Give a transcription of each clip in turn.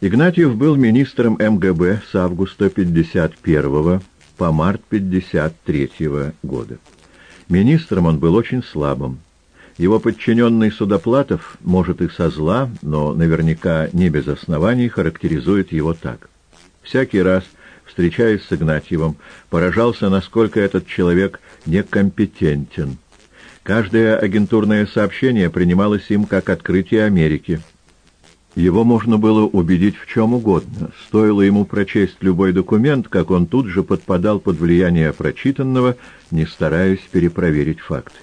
Игнатьев был министром МГБ с августа 51 по март 53 года. Министром он был очень слабым. Его подчиненный Судоплатов, может и со зла, но наверняка не без оснований, характеризует его так. Всякий раз, встречаясь с Игнатьевым, поражался, насколько этот человек некомпетентен. Каждое агентурное сообщение принималось им как открытие Америки – его можно было убедить в чем угодно. Стоило ему прочесть любой документ, как он тут же подпадал под влияние прочитанного, не стараясь перепроверить факты.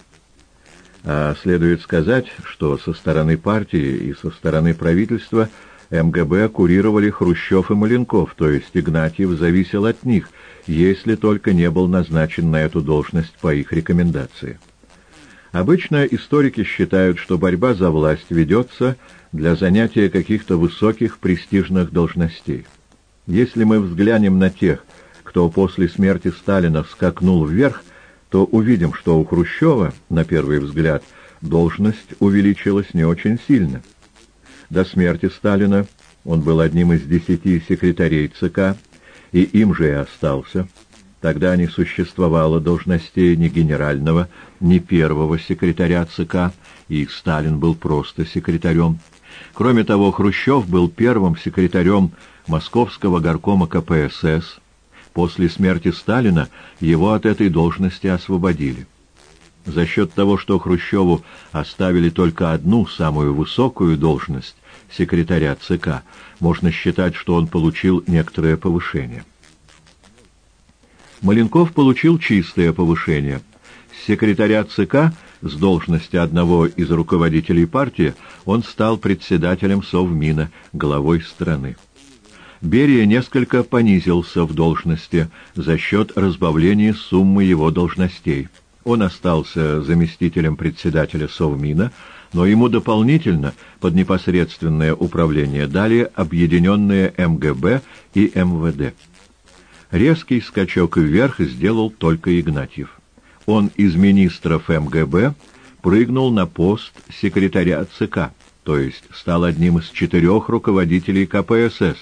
А следует сказать, что со стороны партии и со стороны правительства МГБ курировали Хрущев и Маленков, то есть Игнатьев зависел от них, если только не был назначен на эту должность по их рекомендации. Обычно историки считают, что борьба за власть ведется для занятия каких-то высоких престижных должностей. Если мы взглянем на тех, кто после смерти Сталина скакнул вверх, то увидим, что у Хрущева, на первый взгляд, должность увеличилась не очень сильно. До смерти Сталина он был одним из десяти секретарей ЦК, и им же и остался. Тогда не существовало должностей ни генерального, ни первого секретаря ЦК, и Сталин был просто секретарем. Кроме того, Хрущев был первым секретарем Московского горкома КПСС. После смерти Сталина его от этой должности освободили. За счет того, что Хрущеву оставили только одну, самую высокую должность, секретаря ЦК, можно считать, что он получил некоторое повышение. Маленков получил чистое повышение. С секретаря ЦК с должности одного из руководителей партии он стал председателем Совмина, главой страны. Берия несколько понизился в должности за счет разбавления суммы его должностей. Он остался заместителем председателя Совмина, но ему дополнительно под непосредственное управление дали объединенные МГБ и МВД. Резкий скачок вверх сделал только Игнатьев он из министров МГБ прыгнул на пост секретаря ЦК, то есть стал одним из четырех руководителей КПСС,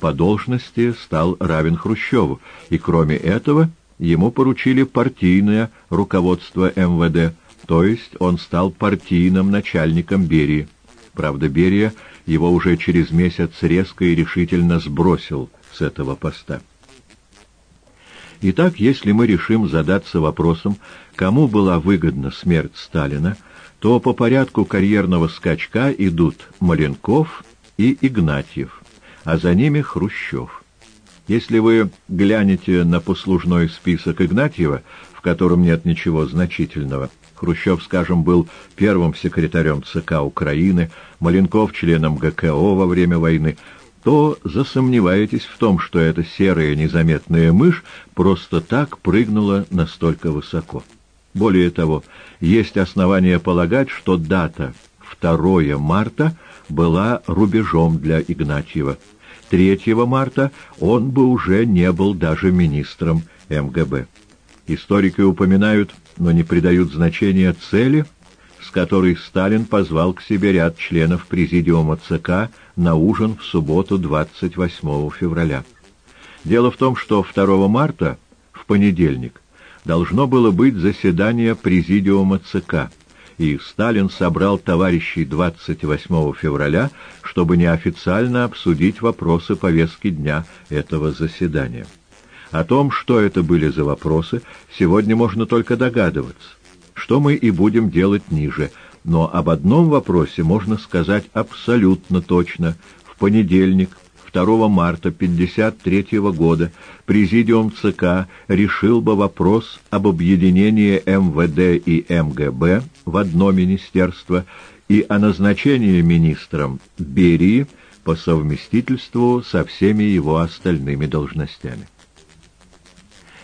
по должности стал равен Хрущеву, и кроме этого ему поручили партийное руководство МВД, то есть он стал партийным начальником Берии. Правда, Берия его уже через месяц резко и решительно сбросил с этого поста. Итак, если мы решим задаться вопросом, кому была выгодна смерть Сталина, то по порядку карьерного скачка идут Маленков и Игнатьев, а за ними Хрущев. Если вы глянете на послужной список Игнатьева, в котором нет ничего значительного, Хрущев, скажем, был первым секретарем ЦК Украины, Маленков — членом ГКО во время войны, то засомневаетесь в том, что эта серая незаметная мышь просто так прыгнула настолько высоко. Более того, есть основания полагать, что дата 2 марта была рубежом для Игнатьева. 3 марта он бы уже не был даже министром МГБ. Историки упоминают, но не придают значения цели – которой Сталин позвал к себе ряд членов Президиума ЦК на ужин в субботу 28 февраля. Дело в том, что 2 марта, в понедельник, должно было быть заседание Президиума ЦК, и Сталин собрал товарищей 28 февраля, чтобы неофициально обсудить вопросы повестки дня этого заседания. О том, что это были за вопросы, сегодня можно только догадываться что мы и будем делать ниже. Но об одном вопросе можно сказать абсолютно точно. В понедельник, 2 марта 1953 года, Президиум ЦК решил бы вопрос об объединении МВД и МГБ в одно министерство и о назначении министром Берии по совместительству со всеми его остальными должностями.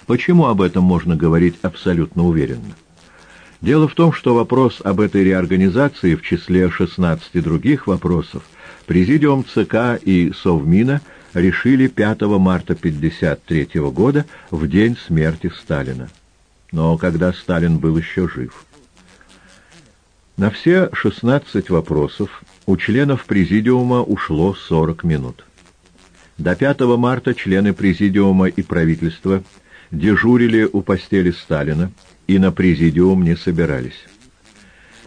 Почему об этом можно говорить абсолютно уверенно? Дело в том, что вопрос об этой реорганизации в числе 16 других вопросов Президиум ЦК и Совмина решили 5 марта 1953 года в день смерти Сталина. Но когда Сталин был еще жив. На все 16 вопросов у членов Президиума ушло 40 минут. До 5 марта члены Президиума и правительства дежурили у постели Сталина и на Президиум не собирались.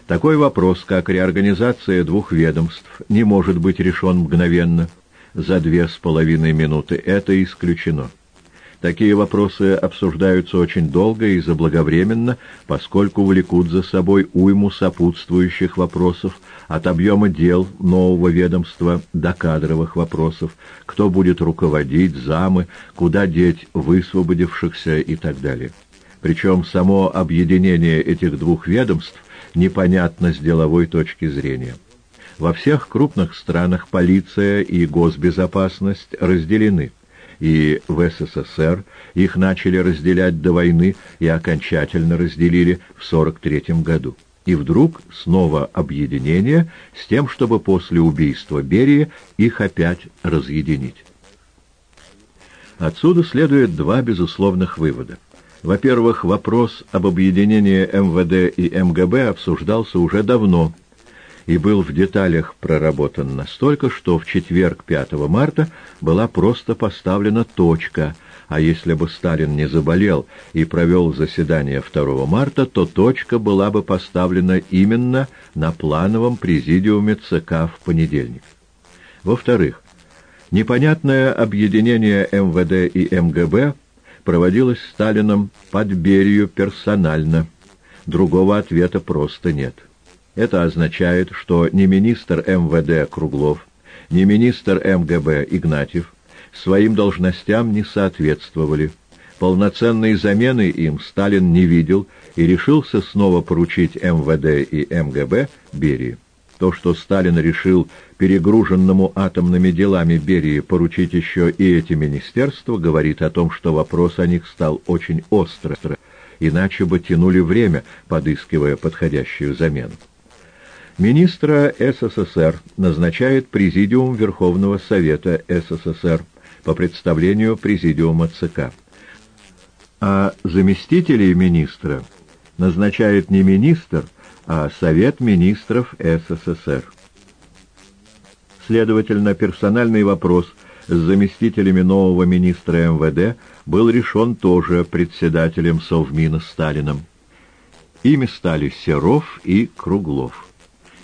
Такой вопрос, как реорганизация двух ведомств, не может быть решен мгновенно, за две с половиной минуты. Это исключено. Такие вопросы обсуждаются очень долго и заблаговременно, поскольку влекут за собой уйму сопутствующих вопросов, от объема дел нового ведомства до кадровых вопросов, кто будет руководить, замы, куда деть высвободившихся и так далее. Причем само объединение этих двух ведомств непонятно с деловой точки зрения. Во всех крупных странах полиция и госбезопасность разделены – и в СССР их начали разделять до войны и окончательно разделили в 43 году. И вдруг снова объединение с тем, чтобы после убийства Берии их опять разъединить. Отсюда следует два безусловных вывода. Во-первых, вопрос об объединении МВД и МГБ обсуждался уже давно – и был в деталях проработан настолько, что в четверг 5 марта была просто поставлена точка, а если бы Сталин не заболел и провел заседание 2 марта, то точка была бы поставлена именно на плановом президиуме ЦК в понедельник. Во-вторых, непонятное объединение МВД и МГБ проводилось Сталином под Берию персонально. Другого ответа просто нет. Это означает, что ни министр МВД Круглов, ни министр МГБ Игнатьев своим должностям не соответствовали. Полноценной замены им Сталин не видел и решился снова поручить МВД и МГБ Берии. То, что Сталин решил перегруженному атомными делами Берии поручить еще и эти министерства, говорит о том, что вопрос о них стал очень остро, иначе бы тянули время, подыскивая подходящую замену. Министра СССР назначает Президиум Верховного Совета СССР по представлению Президиума ЦК. А заместителей министра назначает не министр, а Совет министров СССР. Следовательно, персональный вопрос с заместителями нового министра МВД был решен тоже председателем Совмина Сталином. Ими стали Серов и Круглов.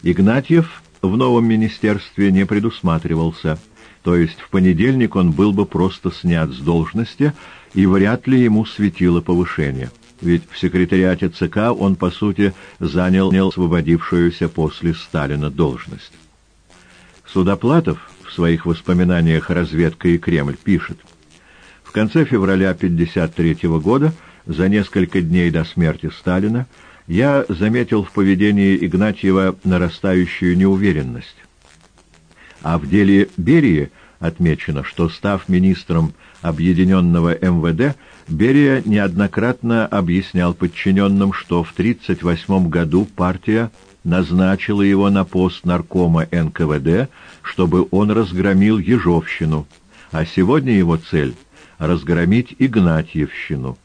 Игнатьев в новом министерстве не предусматривался, то есть в понедельник он был бы просто снят с должности, и вряд ли ему светило повышение. Ведь в секретариате ЦК он, по сути, занял освободившуюся после Сталина должность. Судоплатов в своих воспоминаниях «Разведка и Кремль» пишет, в конце февраля 1953 года, за несколько дней до смерти Сталина, я заметил в поведении Игнатьева нарастающую неуверенность. А в деле Берии отмечено, что, став министром объединенного МВД, Берия неоднократно объяснял подчиненным, что в 1938 году партия назначила его на пост наркома НКВД, чтобы он разгромил Ежовщину, а сегодня его цель — разгромить Игнатьевщину.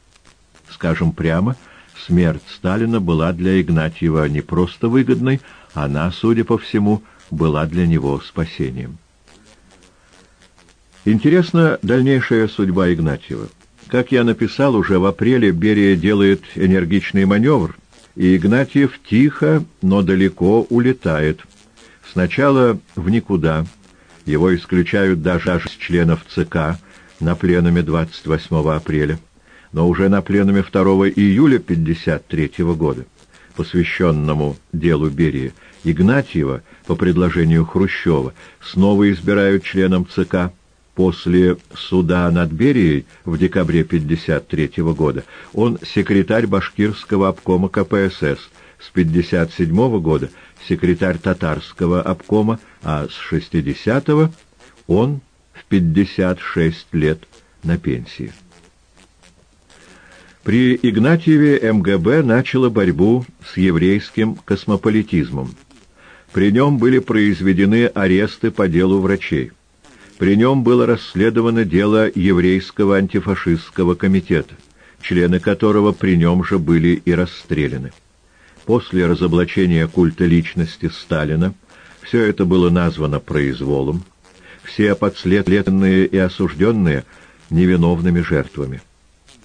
Скажем прямо — Смерть Сталина была для Игнатьева не просто выгодной, она, судя по всему, была для него спасением. Интересна дальнейшая судьба Игнатьева. Как я написал, уже в апреле Берия делает энергичный маневр, и Игнатьев тихо, но далеко улетает. Сначала в никуда. Его исключают даже из членов ЦК на пленуме 28 апреля но уже на пленуме 2 июля 1953 года, посвященному делу Берии, Игнатьева, по предложению Хрущева, снова избирают членом ЦК. После суда над Берией в декабре 1953 года он секретарь башкирского обкома КПСС, с 1957 года секретарь татарского обкома, а с 60-го он в 56 лет на пенсии. При Игнатьеве МГБ начало борьбу с еврейским космополитизмом. При нем были произведены аресты по делу врачей. При нем было расследовано дело еврейского антифашистского комитета, члены которого при нем же были и расстреляны. После разоблачения культа личности Сталина все это было названо произволом, все подследственные и осужденные невиновными жертвами.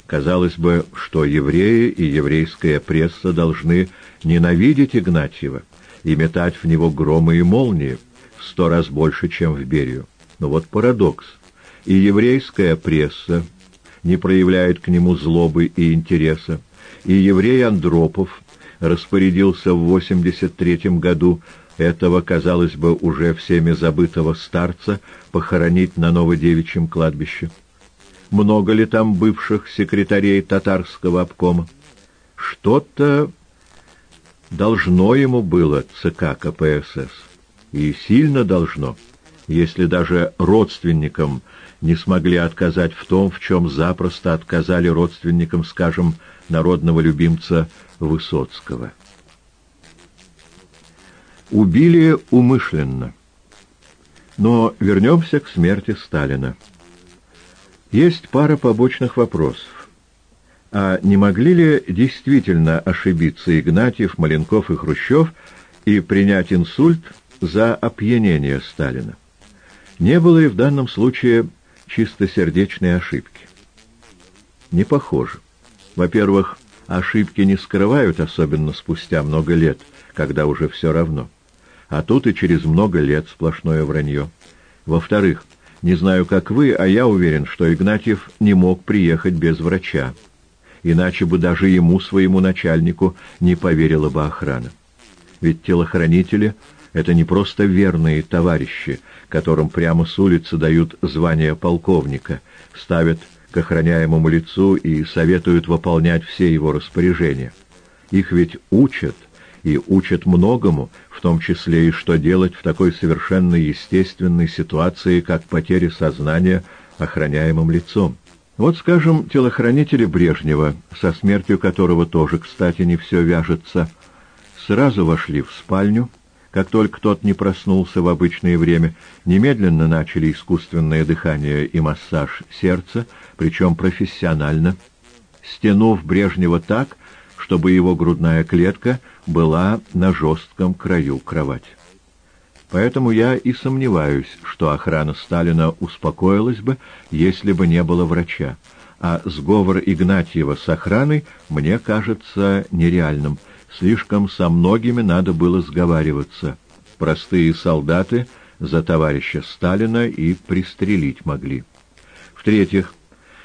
Казалось бы, что евреи и еврейская пресса должны ненавидеть Игнатьева и метать в него громы и молнии в сто раз больше, чем в Берию. Но вот парадокс. И еврейская пресса не проявляет к нему злобы и интереса, и еврей Андропов распорядился в 83 году этого, казалось бы, уже всеми забытого старца похоронить на Новодевичьем кладбище. Много ли там бывших секретарей татарского обкома? Что-то должно ему было ЦК КПСС. И сильно должно, если даже родственникам не смогли отказать в том, в чем запросто отказали родственникам, скажем, народного любимца Высоцкого. Убили умышленно. Но вернемся к смерти Сталина. Есть пара побочных вопросов. А не могли ли действительно ошибиться Игнатьев, Маленков и Хрущев и принять инсульт за опьянение Сталина? Не было ли в данном случае чистосердечной ошибки? Не похоже. Во-первых, ошибки не скрывают, особенно спустя много лет, когда уже все равно. А тут и через много лет сплошное вранье. Во-вторых, не знаю, как вы, а я уверен, что Игнатьев не мог приехать без врача. Иначе бы даже ему, своему начальнику, не поверила бы охрана. Ведь телохранители — это не просто верные товарищи, которым прямо с улицы дают звание полковника, ставят к охраняемому лицу и советуют выполнять все его распоряжения. Их ведь учат, и учат многому, в том числе и что делать в такой совершенно естественной ситуации, как потеря сознания охраняемым лицом. Вот, скажем, телохранители Брежнева, со смертью которого тоже, кстати, не все вяжется, сразу вошли в спальню, как только тот не проснулся в обычное время, немедленно начали искусственное дыхание и массаж сердца, причем профессионально, стянув Брежнева так, чтобы его грудная клетка была на жестком краю кровати. Поэтому я и сомневаюсь, что охрана Сталина успокоилась бы, если бы не было врача, а сговор Игнатьева с охраной мне кажется нереальным — Слишком со многими надо было сговариваться. Простые солдаты за товарища Сталина и пристрелить могли. В-третьих,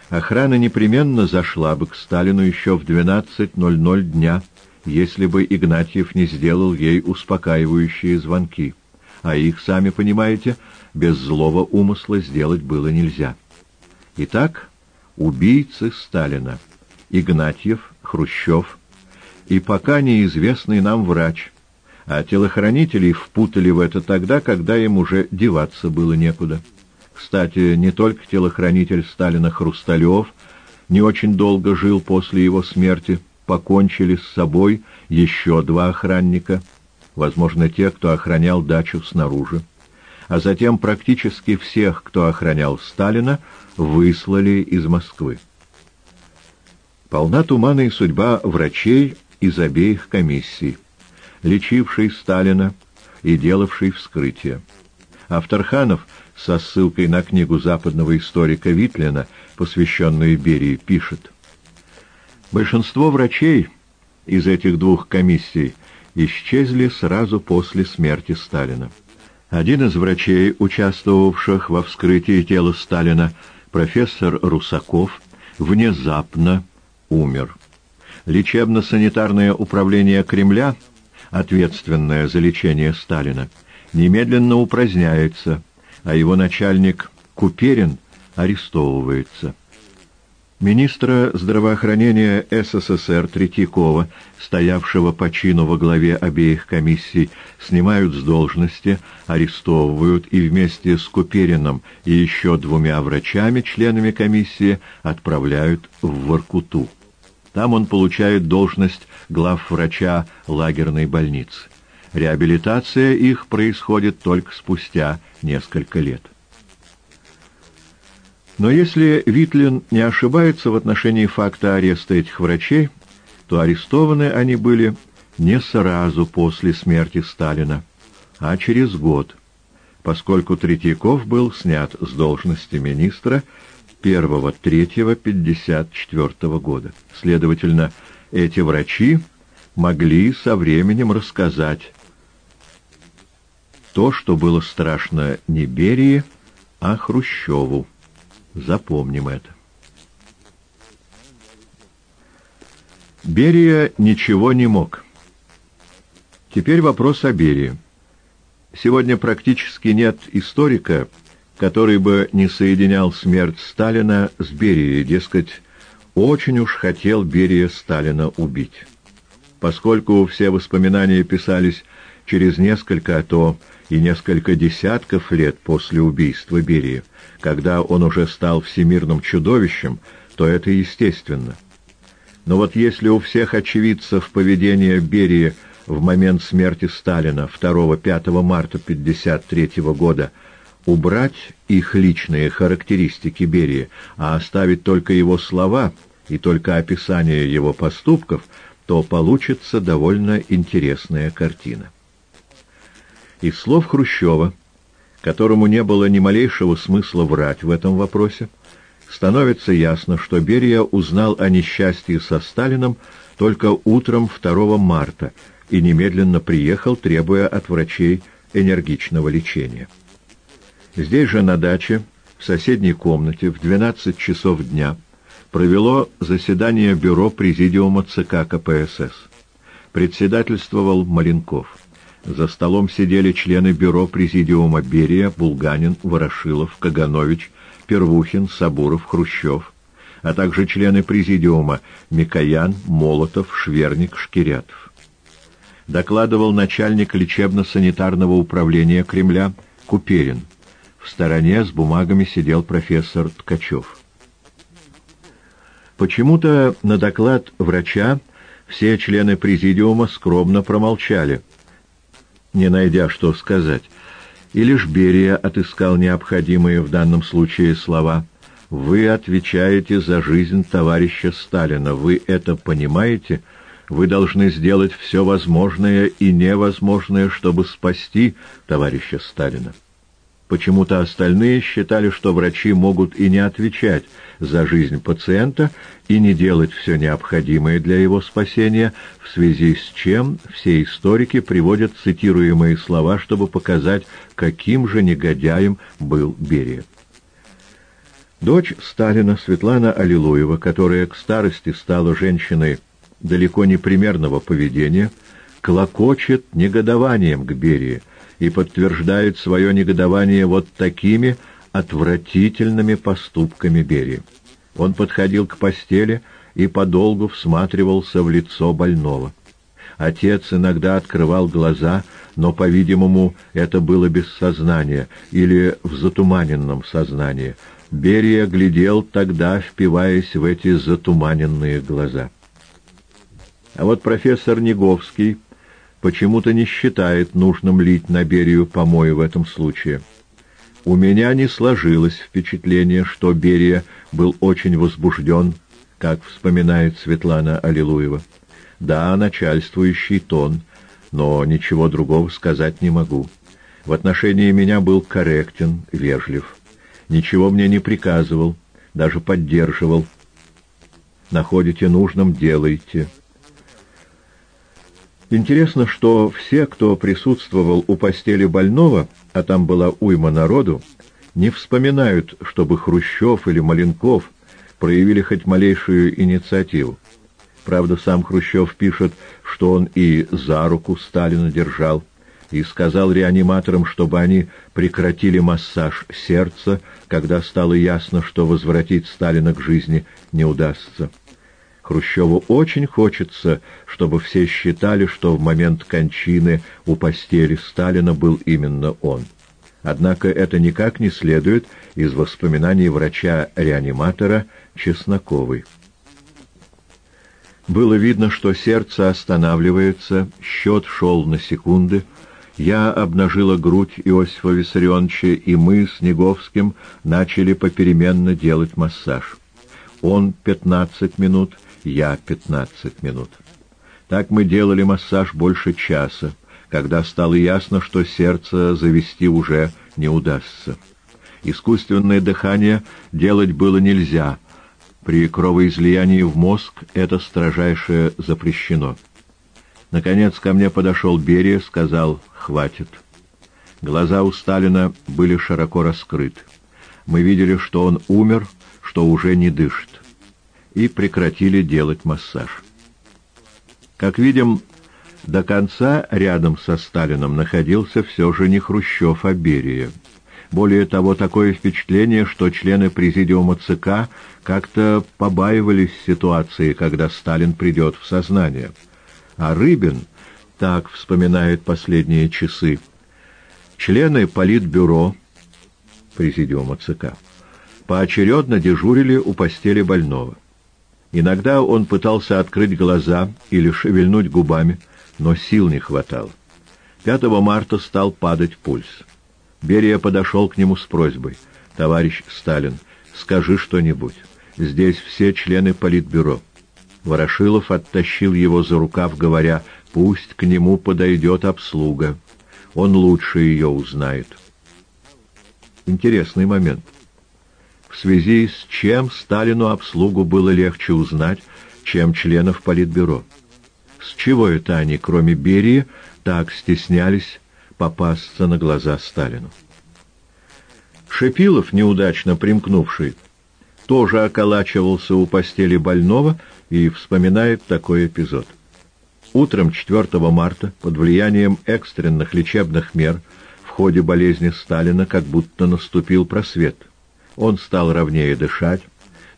охрана непременно зашла бы к Сталину еще в 12.00 дня, если бы Игнатьев не сделал ей успокаивающие звонки. А их, сами понимаете, без злого умысла сделать было нельзя. Итак, убийцы Сталина — Игнатьев, Хрущев, и пока неизвестный нам врач, а телохранителей впутали в это тогда, когда им уже деваться было некуда. Кстати, не только телохранитель Сталина Хрусталев не очень долго жил после его смерти, покончили с собой еще два охранника, возможно, те, кто охранял дачу снаружи. А затем практически всех, кто охранял Сталина, выслали из Москвы. Полна тумана и судьба врачей из обеих комиссий, лечивший Сталина и делавший вскрытие. Авторханов со ссылкой на книгу западного историка Витлина, посвященную Берии, пишет. Большинство врачей из этих двух комиссий исчезли сразу после смерти Сталина. Один из врачей, участвовавших во вскрытии тела Сталина, профессор Русаков, внезапно умер лечебно-санитарное управление Кремля, ответственное за лечение Сталина, немедленно упраздняется, а его начальник Куперин арестовывается. Министра здравоохранения СССР Третьякова, стоявшего по чину во главе обеих комиссий, снимают с должности, арестовывают и вместе с Куперином и еще двумя врачами, членами комиссии, отправляют в Воркуту. Там он получает должность главврача лагерной больницы. Реабилитация их происходит только спустя несколько лет. Но если Витлин не ошибается в отношении факта ареста этих врачей, то арестованы они были не сразу после смерти Сталина, а через год, поскольку Третьяков был снят с должности министра 1-3-54 года. Следовательно, эти врачи могли со временем рассказать то, что было страшно не Берии, а Хрущеву. Запомним это. Берия ничего не мог. Теперь вопрос о Берии. Сегодня практически нет историка, который бы не соединял смерть Сталина с Берией, дескать, очень уж хотел Берия Сталина убить. Поскольку все воспоминания писались через несколько, а то и несколько десятков лет после убийства Берии, когда он уже стал всемирным чудовищем, то это естественно. Но вот если у всех очевидцев поведение Берии в момент смерти Сталина 2-5 марта 1953 года убрать их личные характеристики Берии, а оставить только его слова и только описание его поступков, то получится довольно интересная картина. Из слов Хрущева, которому не было ни малейшего смысла врать в этом вопросе, становится ясно, что Берия узнал о несчастье со Сталином только утром 2 марта и немедленно приехал, требуя от врачей энергичного лечения. Здесь же на даче, в соседней комнате, в 12 часов дня, провело заседание бюро президиума ЦК КПСС. Председательствовал Маленков. За столом сидели члены бюро президиума Берия, Булганин, Ворошилов, Каганович, Первухин, Сабуров, Хрущев, а также члены президиума Микоян, Молотов, Шверник, Шкирятов. Докладывал начальник лечебно-санитарного управления Кремля Куперин. В стороне с бумагами сидел профессор Ткачев. Почему-то на доклад врача все члены президиума скромно промолчали, не найдя что сказать, и лишь Берия отыскал необходимые в данном случае слова. «Вы отвечаете за жизнь товарища Сталина. Вы это понимаете? Вы должны сделать все возможное и невозможное, чтобы спасти товарища Сталина». Почему-то остальные считали, что врачи могут и не отвечать за жизнь пациента и не делать все необходимое для его спасения, в связи с чем все историки приводят цитируемые слова, чтобы показать, каким же негодяем был Берия. Дочь Сталина Светлана Аллилуева, которая к старости стала женщиной далеко не примерного поведения, клокочет негодованием к Берии, и подтверждает свое негодование вот такими отвратительными поступками Берии. Он подходил к постели и подолгу всматривался в лицо больного. Отец иногда открывал глаза, но, по-видимому, это было без сознания или в затуманенном сознании. Берия глядел тогда, впиваясь в эти затуманенные глаза. А вот профессор Неговский почему-то не считает нужным лить на Берию помои в этом случае. У меня не сложилось впечатление, что Берия был очень возбужден, как вспоминает Светлана Аллилуева. Да, начальствующий тон, но ничего другого сказать не могу. В отношении меня был корректен, вежлив. Ничего мне не приказывал, даже поддерживал. Находите нужным — делайте. Интересно, что все, кто присутствовал у постели больного, а там была уйма народу, не вспоминают, чтобы Хрущев или Маленков проявили хоть малейшую инициативу. Правда, сам Хрущев пишет, что он и за руку Сталина держал, и сказал реаниматорам, чтобы они прекратили массаж сердца, когда стало ясно, что возвратить Сталина к жизни не удастся. Хрущеву очень хочется, чтобы все считали, что в момент кончины у постели Сталина был именно он. Однако это никак не следует из воспоминаний врача-реаниматора Чесноковой. Было видно, что сердце останавливается, счет шел на секунды. Я обнажила грудь Иосифа Виссарионовича, и мы с Неговским начали попеременно делать массаж. Он пятнадцать минут — я 15 минут. Так мы делали массаж больше часа, когда стало ясно, что сердце завести уже не удастся. Искусственное дыхание делать было нельзя. При кровоизлиянии в мозг это строжайше запрещено. Наконец ко мне подошел Берия, сказал «хватит». Глаза у Сталина были широко раскрыты. Мы видели, что он умер, что уже не дышит. И прекратили делать массаж. Как видим, до конца рядом со Сталином находился все же не Хрущев, а Берия. Более того, такое впечатление, что члены президиума ЦК как-то побаивались ситуации, когда Сталин придет в сознание. А Рыбин так вспоминает последние часы. Члены Политбюро президиума ЦК поочередно дежурили у постели больного. Иногда он пытался открыть глаза или шевельнуть губами, но сил не хватало. 5 марта стал падать пульс. Берия подошел к нему с просьбой. «Товарищ Сталин, скажи что-нибудь. Здесь все члены Политбюро». Ворошилов оттащил его за рукав, говоря, «Пусть к нему подойдет обслуга. Он лучше ее узнает». Интересный момент. В связи с чем Сталину обслугу было легче узнать, чем членов Политбюро. С чего это они, кроме Берии, так стеснялись попасться на глаза Сталину? Шепилов, неудачно примкнувший, тоже околачивался у постели больного и вспоминает такой эпизод. Утром 4 марта, под влиянием экстренных лечебных мер, в ходе болезни Сталина как будто наступил просвет. Он стал ровнее дышать,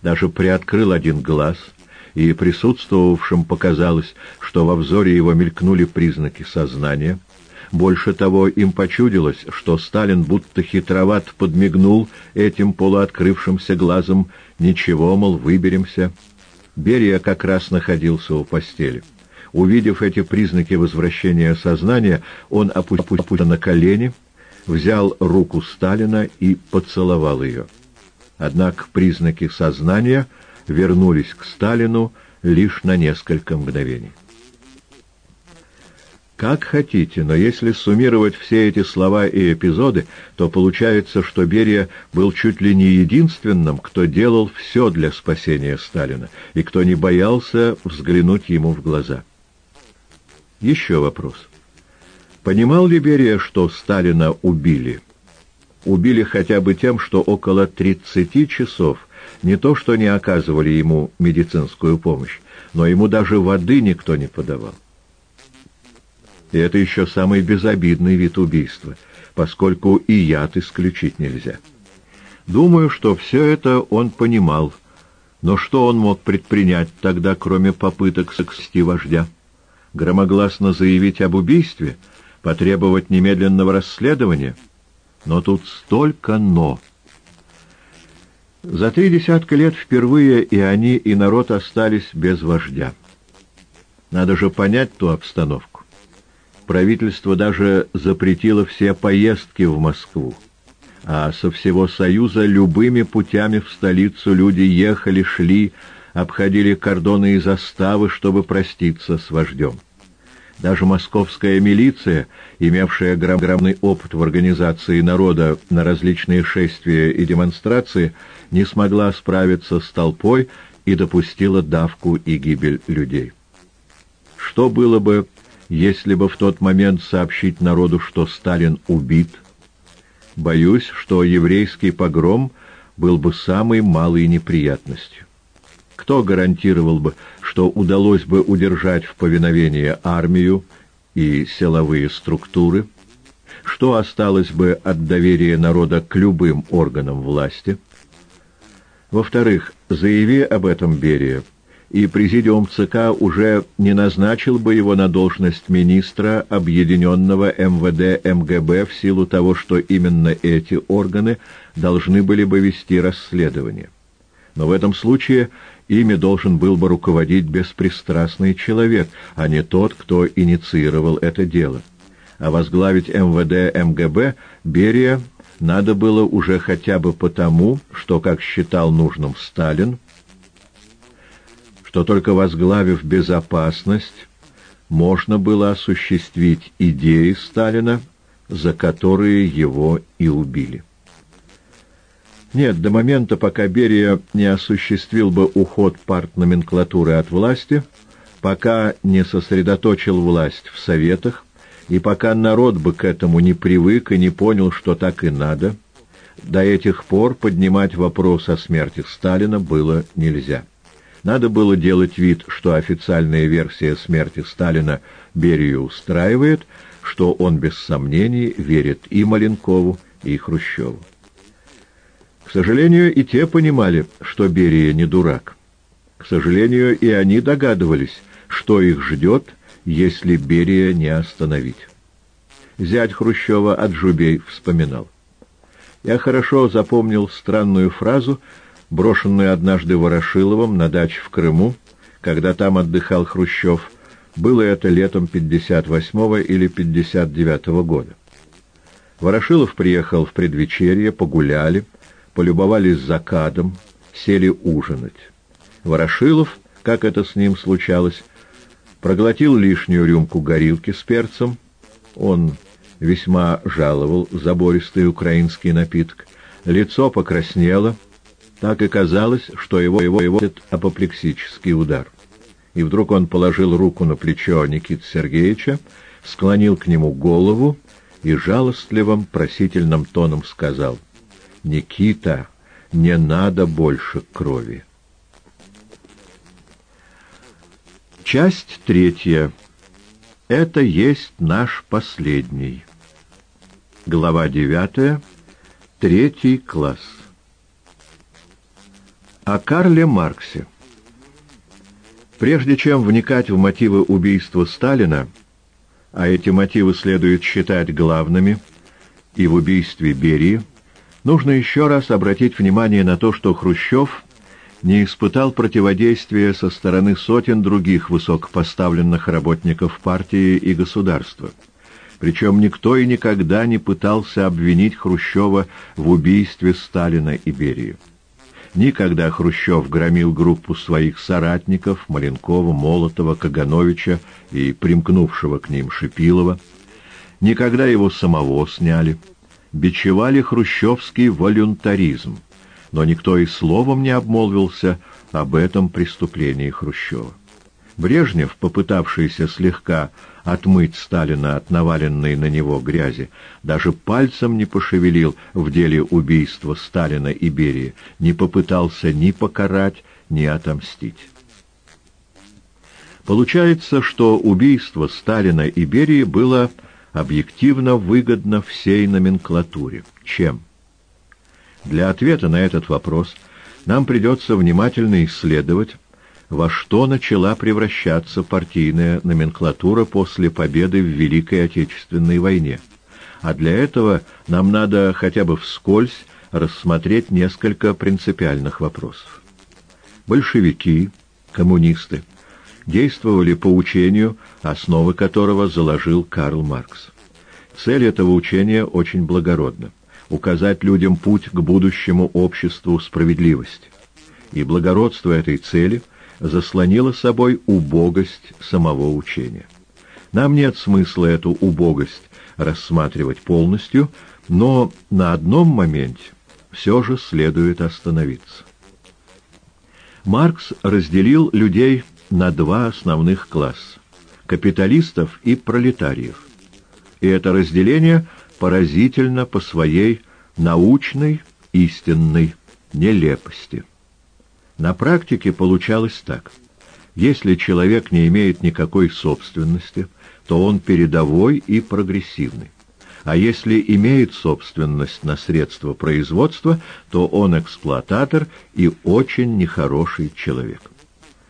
даже приоткрыл один глаз — и присутствовавшим показалось, что во взоре его мелькнули признаки сознания. Больше того, им почудилось, что Сталин будто хитроват подмигнул этим полуоткрывшимся глазом «Ничего, мол, выберемся». Берия как раз находился у постели. Увидев эти признаки возвращения сознания, он опустился на колени, взял руку Сталина и поцеловал ее. Однако признаки сознания — вернулись к Сталину лишь на несколько мгновений. Как хотите, но если суммировать все эти слова и эпизоды, то получается, что Берия был чуть ли не единственным, кто делал все для спасения Сталина, и кто не боялся взглянуть ему в глаза. Еще вопрос. Понимал ли Берия, что Сталина убили? Убили хотя бы тем, что около 30 часов не то что не оказывали ему медицинскую помощь, но ему даже воды никто не подавал. И это еще самый безобидный вид убийства, поскольку и яд исключить нельзя. Думаю, что все это он понимал, но что он мог предпринять тогда, кроме попыток соксти вождя? Громогласно заявить об убийстве? Потребовать немедленного расследования? Но тут столько «но». За три десятка лет впервые и они, и народ остались без вождя. Надо же понять ту обстановку. Правительство даже запретило все поездки в Москву, а со всего Союза любыми путями в столицу люди ехали, шли, обходили кордоны и заставы, чтобы проститься с вождем. Даже московская милиция, имевшая громадный опыт в организации народа на различные шествия и демонстрации, не смогла справиться с толпой и допустила давку и гибель людей. Что было бы, если бы в тот момент сообщить народу, что Сталин убит? Боюсь, что еврейский погром был бы самой малой неприятностью. Кто гарантировал бы, что удалось бы удержать в повиновении армию и силовые структуры? Что осталось бы от доверия народа к любым органам власти? Во-вторых, заяви об этом Берия, и президиум ЦК уже не назначил бы его на должность министра объединенного МВД МГБ в силу того, что именно эти органы должны были бы вести расследование. Но в этом случае ими должен был бы руководить беспристрастный человек, а не тот, кто инициировал это дело. А возглавить МВД МГБ Берия надо было уже хотя бы потому, что, как считал нужным Сталин, что только возглавив безопасность, можно было осуществить идеи Сталина, за которые его и убили. Нет, до момента, пока Берия не осуществил бы уход партноменклатуры от власти, пока не сосредоточил власть в советах, и пока народ бы к этому не привык и не понял, что так и надо, до этих пор поднимать вопрос о смерти Сталина было нельзя. Надо было делать вид, что официальная версия смерти Сталина Берию устраивает, что он без сомнений верит и Маленкову, и Хрущеву. К сожалению, и те понимали, что Берия не дурак. К сожалению, и они догадывались, что их ждет, если Берия не остановить. Зять Хрущева Аджубей вспоминал. Я хорошо запомнил странную фразу, брошенную однажды Ворошиловым на даче в Крыму, когда там отдыхал Хрущев. Было это летом 58 или 59 -го года. Ворошилов приехал в предвечерье, погуляли, полюбовались закатом, сели ужинать. Ворошилов, как это с ним случалось, проглотил лишнюю рюмку горилки с перцем. Он весьма жаловал забористый украинский напиток. Лицо покраснело, так и казалось, что его его его апоплексический удар. И вдруг он положил руку на плечо Никиты Сергеевича, склонил к нему голову и жалостливым просительным тоном сказал «Никита, не надо больше крови». Часть третья. Это есть наш последний. Глава девятая. Третий класс. О Карле Марксе. Прежде чем вникать в мотивы убийства Сталина, а эти мотивы следует считать главными, и в убийстве Берии, нужно еще раз обратить внимание на то, что Хрущев не испытал противодействия со стороны сотен других высокопоставленных работников партии и государства – причем никто и никогда не пытался обвинить Хрущева в убийстве Сталина и Берии. Никогда Хрущев громил группу своих соратников Маленкова, Молотова, Кагановича и примкнувшего к ним Шипилова. Никогда его самого сняли. Бичевали хрущевский волюнтаризм, но никто и словом не обмолвился об этом преступлении Хрущева. Брежнев, попытавшийся слегка отмыть Сталина от наваленной на него грязи, даже пальцем не пошевелил в деле убийства Сталина и Берии, не попытался ни покарать, ни отомстить. Получается, что убийство Сталина и Берии было объективно выгодно всей номенклатуре. Чем? Для ответа на этот вопрос нам придется внимательно исследовать во что начала превращаться партийная номенклатура после победы в Великой Отечественной войне. А для этого нам надо хотя бы вскользь рассмотреть несколько принципиальных вопросов. Большевики, коммунисты, действовали по учению, основы которого заложил Карл Маркс. Цель этого учения очень благородна — указать людям путь к будущему обществу справедливости. И благородство этой цели — заслонила собой убогость самого учения. Нам нет смысла эту убогость рассматривать полностью, но на одном моменте все же следует остановиться. Маркс разделил людей на два основных класса – капиталистов и пролетариев. И это разделение поразительно по своей научной, истинной нелепости. На практике получалось так. Если человек не имеет никакой собственности, то он передовой и прогрессивный. А если имеет собственность на средства производства, то он эксплуататор и очень нехороший человек.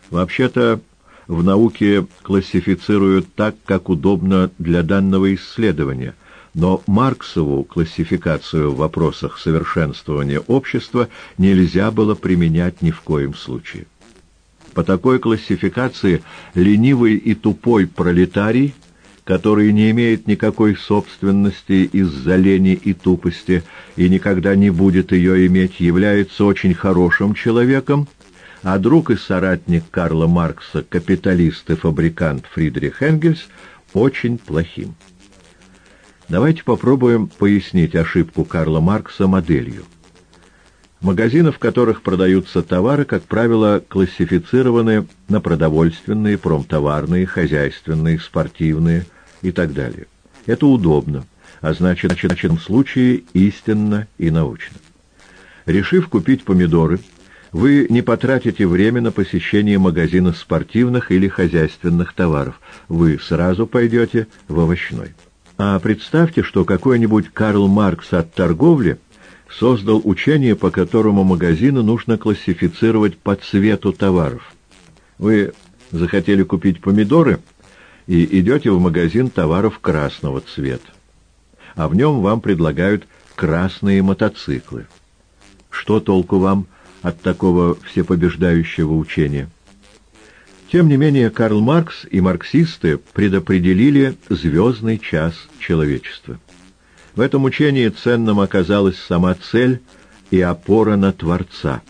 Вообще-то в науке классифицируют так, как удобно для данного исследования – но Марксову классификацию в вопросах совершенствования общества нельзя было применять ни в коем случае. По такой классификации ленивый и тупой пролетарий, который не имеет никакой собственности из-за лени и тупости и никогда не будет ее иметь, является очень хорошим человеком, а друг и соратник Карла Маркса, капиталист и фабрикант Фридрих Энгельс, очень плохим. Давайте попробуем пояснить ошибку Карла Маркса моделью. Магазины, в которых продаются товары, как правило, классифицированы на продовольственные, промтоварные, хозяйственные, спортивные и так далее. Это удобно, а значит, в этом случае истинно и научно. Решив купить помидоры, вы не потратите время на посещение магазина спортивных или хозяйственных товаров. Вы сразу пойдете в овощной. А представьте, что какой-нибудь Карл Маркс от торговли – создал учение, по которому магазины нужно классифицировать по цвету товаров. Вы захотели купить помидоры и идете в магазин товаров красного цвета, а в нем вам предлагают красные мотоциклы. Что толку вам от такого всепобеждающего учения? Тем не менее, Карл Маркс и марксисты предопределили звездный час человечества. В этом учении ценным оказалась сама цель и опора на Творца,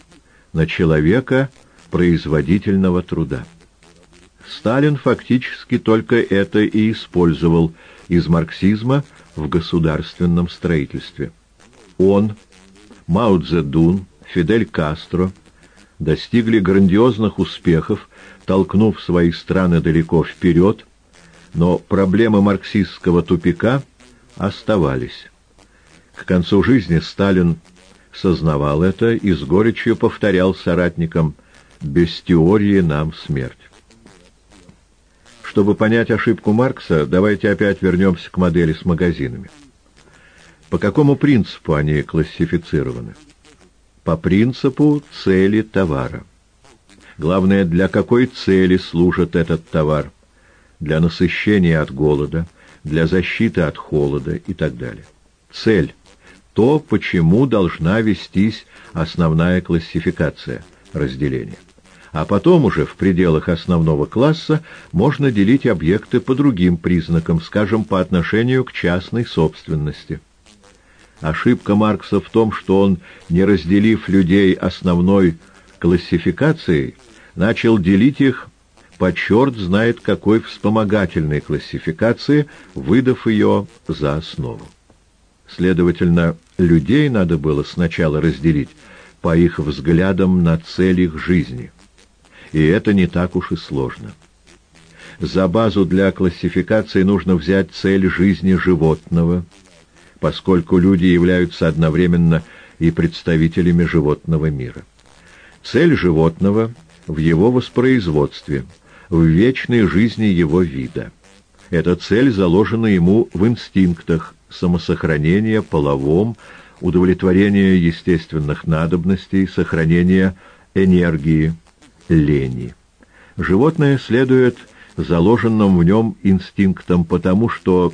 на человека производительного труда. Сталин фактически только это и использовал из марксизма в государственном строительстве. Он, Мао Цзэдун, Фидель Кастро достигли грандиозных успехов, толкнув свои страны далеко вперед, но проблемы марксистского тупика – оставались. К концу жизни Сталин сознавал это и с горечью повторял соратникам «без теории нам смерть». Чтобы понять ошибку Маркса, давайте опять вернемся к модели с магазинами. По какому принципу они классифицированы? По принципу цели товара. Главное, для какой цели служит этот товар? Для насыщения от голода – для защиты от холода и так далее. Цель – то, почему должна вестись основная классификация, разделение. А потом уже в пределах основного класса можно делить объекты по другим признакам, скажем, по отношению к частной собственности. Ошибка Маркса в том, что он, не разделив людей основной классификацией, начал делить их по черт знает какой вспомогательной классификации, выдав ее за основу. Следовательно, людей надо было сначала разделить по их взглядам на цель их жизни. И это не так уж и сложно. За базу для классификации нужно взять цель жизни животного, поскольку люди являются одновременно и представителями животного мира. Цель животного в его воспроизводстве – в вечной жизни его вида. Эта цель заложена ему в инстинктах самосохранения, половом, удовлетворения естественных надобностей, сохранения энергии, лени. Животное следует заложенным в нем инстинктам, потому что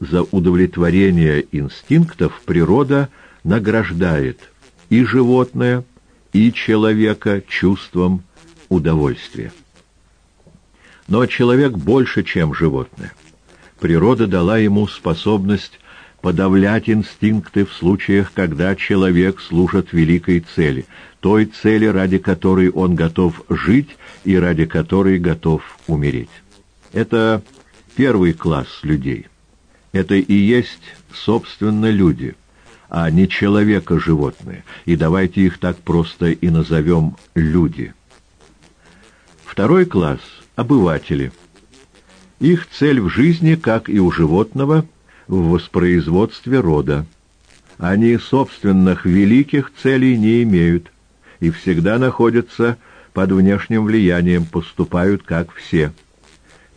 за удовлетворение инстинктов природа награждает и животное, и человека чувством удовольствия. Но человек больше, чем животное. Природа дала ему способность подавлять инстинкты в случаях, когда человек служит великой цели, той цели, ради которой он готов жить и ради которой готов умереть. Это первый класс людей. Это и есть, собственно, люди, а не человека-животные. И давайте их так просто и назовем «люди». Второй класс — обыватели. Их цель в жизни, как и у животного, в воспроизводстве рода. Они собственных великих целей не имеют и всегда находятся под внешним влиянием, поступают как все.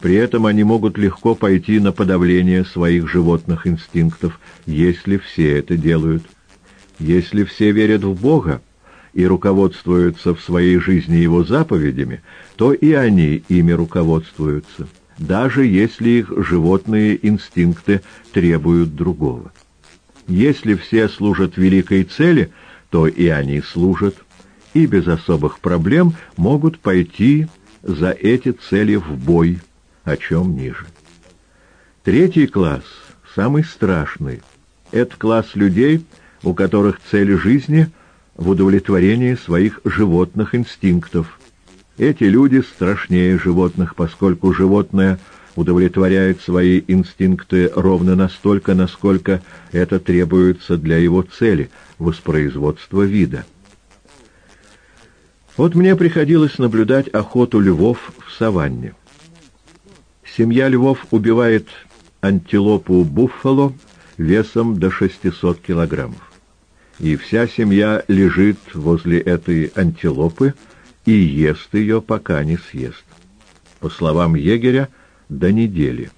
При этом они могут легко пойти на подавление своих животных инстинктов, если все это делают. Если все верят в Бога, и руководствуются в своей жизни его заповедями, то и они ими руководствуются, даже если их животные инстинкты требуют другого. Если все служат великой цели, то и они служат, и без особых проблем могут пойти за эти цели в бой, о чем ниже. Третий класс, самый страшный, это класс людей, у которых цель жизни — в удовлетворении своих животных инстинктов. Эти люди страшнее животных, поскольку животное удовлетворяет свои инстинкты ровно настолько, насколько это требуется для его цели — воспроизводства вида. Вот мне приходилось наблюдать охоту львов в саванне. Семья львов убивает антилопу буффало весом до 600 килограммов. И вся семья лежит возле этой антилопы и ест ее, пока не съест. По словам егеря, до недели.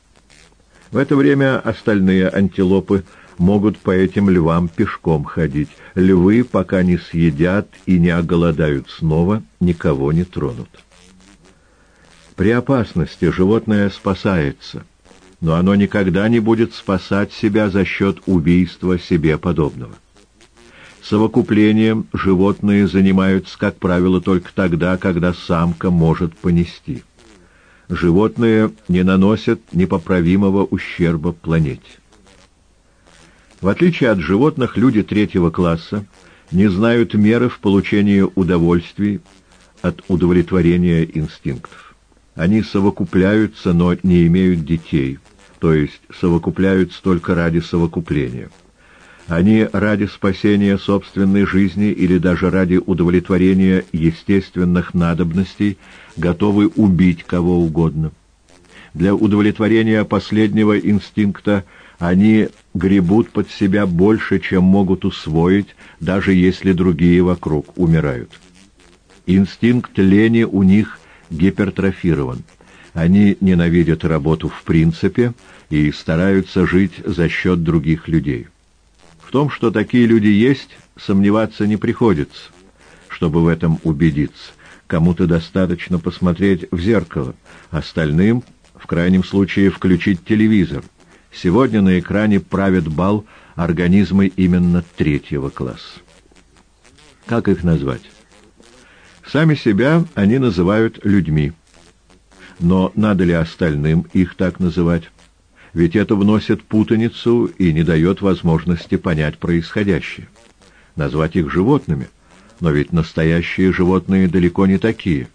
В это время остальные антилопы могут по этим львам пешком ходить. Львы, пока не съедят и не оголодают снова, никого не тронут. При опасности животное спасается, но оно никогда не будет спасать себя за счет убийства себе подобного. Совокуплением животные занимаются, как правило, только тогда, когда самка может понести. Животные не наносят непоправимого ущерба планете. В отличие от животных, люди третьего класса не знают меры в получении удовольствий от удовлетворения инстинктов. Они совокупляются, но не имеют детей, то есть совокупляются только ради совокупления. Они ради спасения собственной жизни или даже ради удовлетворения естественных надобностей готовы убить кого угодно. Для удовлетворения последнего инстинкта они гребут под себя больше, чем могут усвоить, даже если другие вокруг умирают. Инстинкт лени у них гипертрофирован. Они ненавидят работу в принципе и стараются жить за счет других людей. В том, что такие люди есть, сомневаться не приходится. Чтобы в этом убедиться, кому-то достаточно посмотреть в зеркало, остальным, в крайнем случае, включить телевизор – Сегодня на экране правят бал организмы именно третьего класса. Как их назвать? Сами себя они называют людьми. Но надо ли остальным их так называть? Ведь это вносит путаницу и не дает возможности понять происходящее. Назвать их животными, но ведь настоящие животные далеко не такие.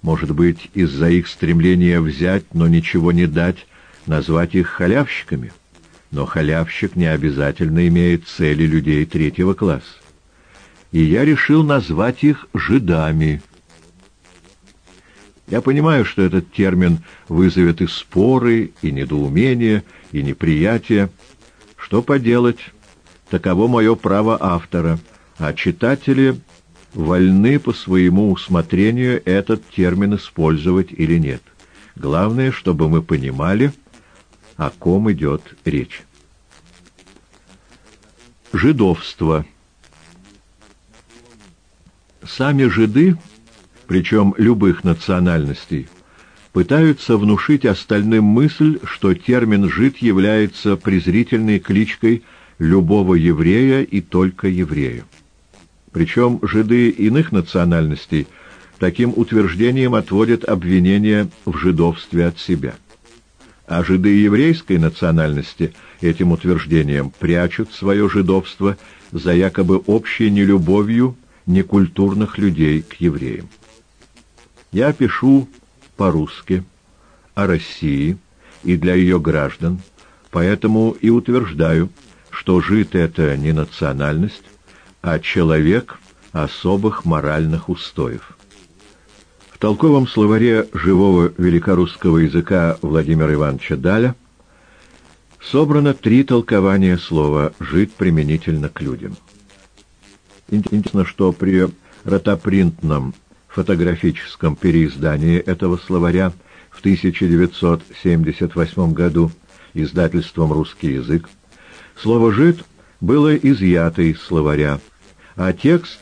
Может быть, из-за их стремления взять, но ничего не дать, назвать их халявщиками, но халявщик не обязательно имеет цели людей третьего класса. И я решил назвать их жидами. Я понимаю, что этот термин вызовет и споры, и недоумение, и неприятие. Что поделать? Таково мое право автора, а читатели вольны по своему усмотрению этот термин использовать или нет. Главное, чтобы мы понимали, о ком идет речь. Жидовство. Сами жиды, причем любых национальностей, пытаются внушить остальным мысль, что термин «жид» является презрительной кличкой любого еврея и только еврея. Причем жиды иных национальностей таким утверждением отводят обвинения в жидовстве от себя а жиды еврейской национальности этим утверждением прячут свое жидовство за якобы общей нелюбовью некультурных людей к евреям. Я пишу по-русски о России и для ее граждан, поэтому и утверждаю, что жид — это не национальность, а человек особых моральных устоев толковом словаре живого великорусского языка Владимира Ивановича Даля собрано три толкования слова «жить» применительно к людям. Интересно, что при ротопринтном фотографическом переиздании этого словаря в 1978 году издательством «Русский язык» слово «жид» было изъято из словаря, а текст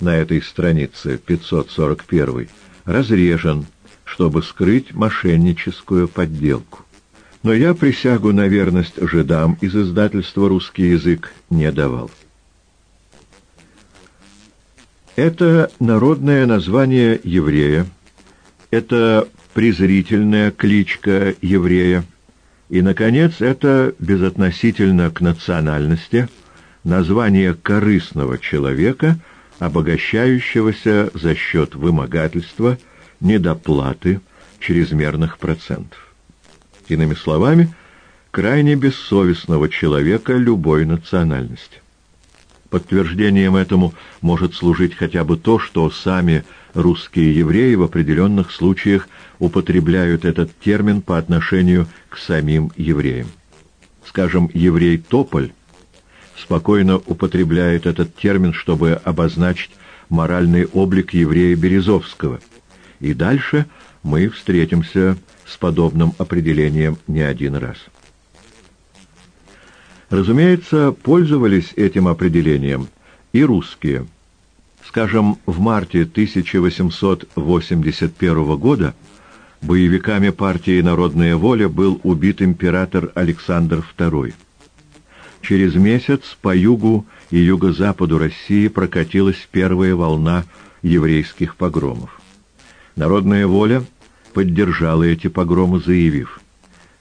на этой странице 541 разрежен, чтобы скрыть мошенническую подделку. Но я присягу на верность жидам из издательства «Русский язык» не давал. Это народное название еврея, это презрительная кличка еврея, и, наконец, это, безотносительно к национальности, название корыстного человека — обогащающегося за счет вымогательства, недоплаты, чрезмерных процентов. Иными словами, крайне бессовестного человека любой национальности. Подтверждением этому может служить хотя бы то, что сами русские евреи в определенных случаях употребляют этот термин по отношению к самим евреям. Скажем, еврей Тополь спокойно употребляет этот термин, чтобы обозначить моральный облик еврея Березовского. И дальше мы встретимся с подобным определением не один раз. Разумеется, пользовались этим определением и русские. Скажем, в марте 1881 года боевиками партии «Народная воля» был убит император Александр II. Через месяц по югу и юго-западу России прокатилась первая волна еврейских погромов. Народная воля поддержала эти погромы, заявив,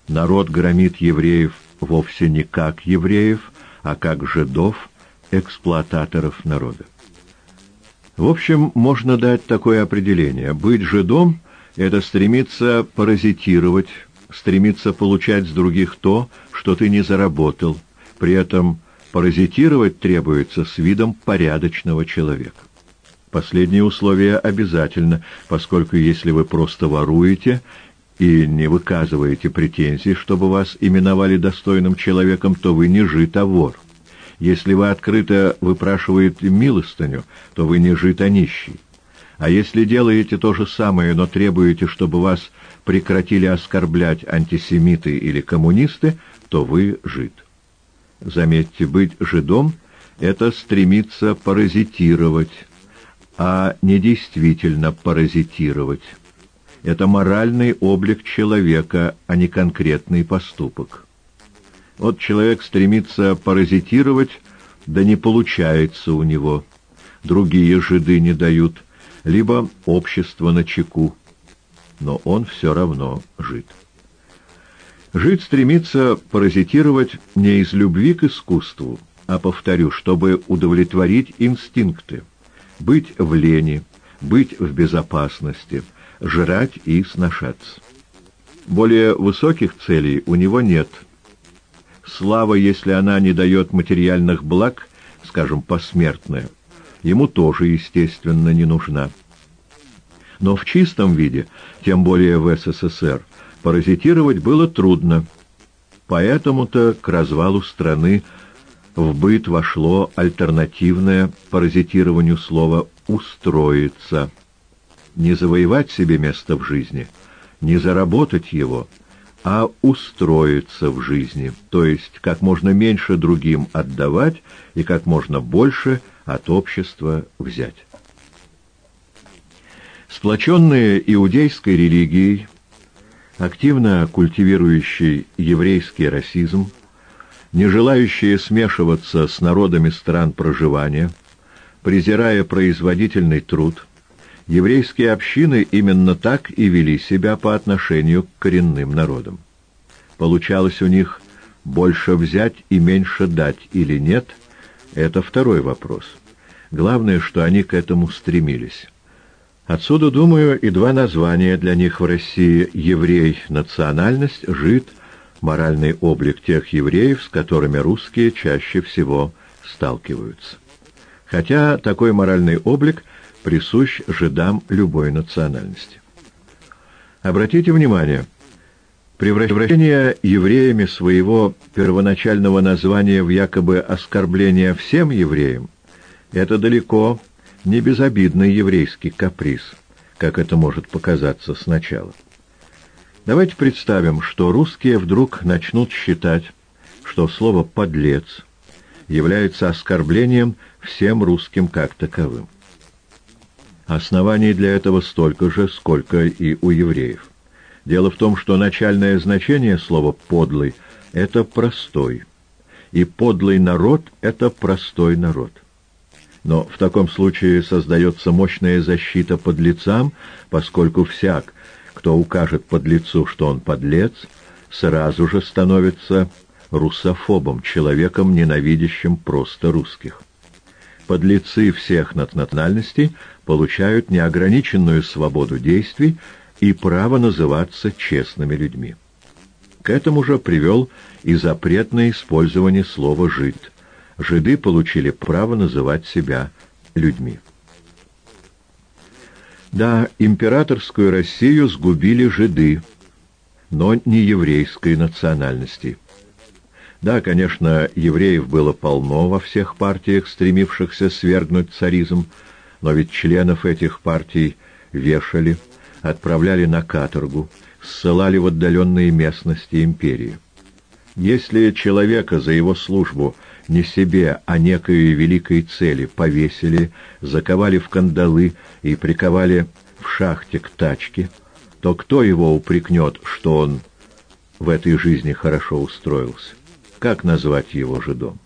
«Народ громит евреев вовсе не как евреев, а как жидов, эксплуататоров народа». В общем, можно дать такое определение. Быть жидом — это стремиться паразитировать, стремиться получать с других то, что ты не заработал. При этом паразитировать требуется с видом порядочного человека. Последнее условие обязательно, поскольку если вы просто воруете и не выказываете претензий, чтобы вас именовали достойным человеком, то вы не жит, а вор. Если вы открыто выпрашиваете милостыню, то вы не жит, а нищий. А если делаете то же самое, но требуете, чтобы вас прекратили оскорблять антисемиты или коммунисты, то вы жид. Заметьте, быть жидом — это стремиться паразитировать, а не действительно паразитировать. Это моральный облик человека, а не конкретный поступок. Вот человек стремится паразитировать, да не получается у него. Другие жиды не дают, либо общество на чеку. Но он все равно жид. Жид стремится паразитировать не из любви к искусству, а, повторю, чтобы удовлетворить инстинкты, быть в лени, быть в безопасности, жрать и сношаться. Более высоких целей у него нет – Слава, если она не дает материальных благ, скажем, посмертная, ему тоже, естественно, не нужна. Но в чистом виде, тем более в СССР, паразитировать было трудно. Поэтому-то к развалу страны в быт вошло альтернативное паразитированию слова «устроиться». Не завоевать себе место в жизни, не заработать его — а устроиться в жизни, то есть как можно меньше другим отдавать и как можно больше от общества взять. Сплоченные иудейской религией, активно культивирующие еврейский расизм, не желающие смешиваться с народами стран проживания, презирая производительный труд – еврейские общины именно так и вели себя по отношению к коренным народам. Получалось у них больше взять и меньше дать или нет, это второй вопрос. Главное, что они к этому стремились. Отсюда, думаю, и два названия для них в России — еврей — национальность, жид — моральный облик тех евреев, с которыми русские чаще всего сталкиваются. Хотя такой моральный облик — присущ жидам любой национальности. Обратите внимание, превращение евреями своего первоначального названия в якобы оскорбление всем евреям – это далеко не безобидный еврейский каприз, как это может показаться сначала. Давайте представим, что русские вдруг начнут считать, что слово «подлец» является оскорблением всем русским как таковым. Оснований для этого столько же, сколько и у евреев. Дело в том, что начальное значение слова «подлый» — это «простой», и «подлый народ» — это «простой народ». Но в таком случае создается мощная защита подлецам, поскольку всяк, кто укажет подлецу, что он подлец, сразу же становится русофобом, человеком, ненавидящим просто русских. Подлецы всех национальностей получают неограниченную свободу действий и право называться честными людьми. К этому же привел и запрет на использование слова «жид». Жиды получили право называть себя людьми. Да, императорскую Россию сгубили жиды, но не еврейской национальности. Да, конечно, евреев было полно во всех партиях, стремившихся свергнуть царизм, но ведь членов этих партий вешали, отправляли на каторгу, ссылали в отдаленные местности империи. Если человека за его службу не себе, а некой великой цели повесили, заковали в кандалы и приковали в шахте к тачке, то кто его упрекнет, что он в этой жизни хорошо устроился? Как назвать его жидом?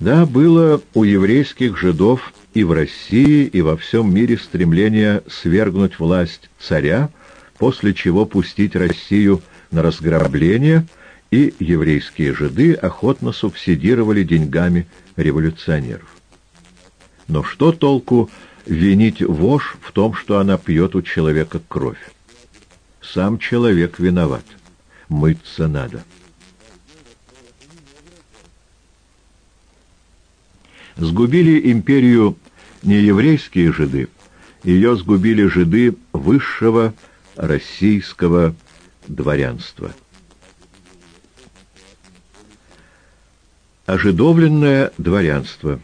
Да, было у еврейских жидов и в России, и во всем мире стремление свергнуть власть царя, после чего пустить Россию на разграбление, и еврейские жиды охотно субсидировали деньгами революционеров. Но что толку винить вошь в том, что она пьет у человека кровь? Сам человек виноват. Мыться надо. Сгубили империю не еврейские жиды, ее сгубили жиды высшего российского дворянства. Ожидовленное дворянство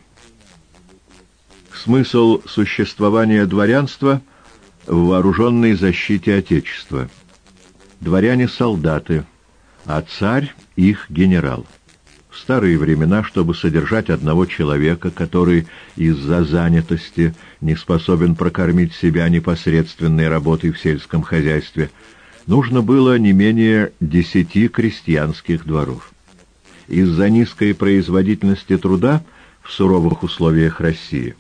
Смысл существования дворянства в вооруженной защите Отечества. Дворяне — солдаты, а царь — их генерал. Старые времена, чтобы содержать одного человека, который из-за занятости не способен прокормить себя непосредственной работой в сельском хозяйстве, нужно было не менее десяти крестьянских дворов. Из-за низкой производительности труда в суровых условиях России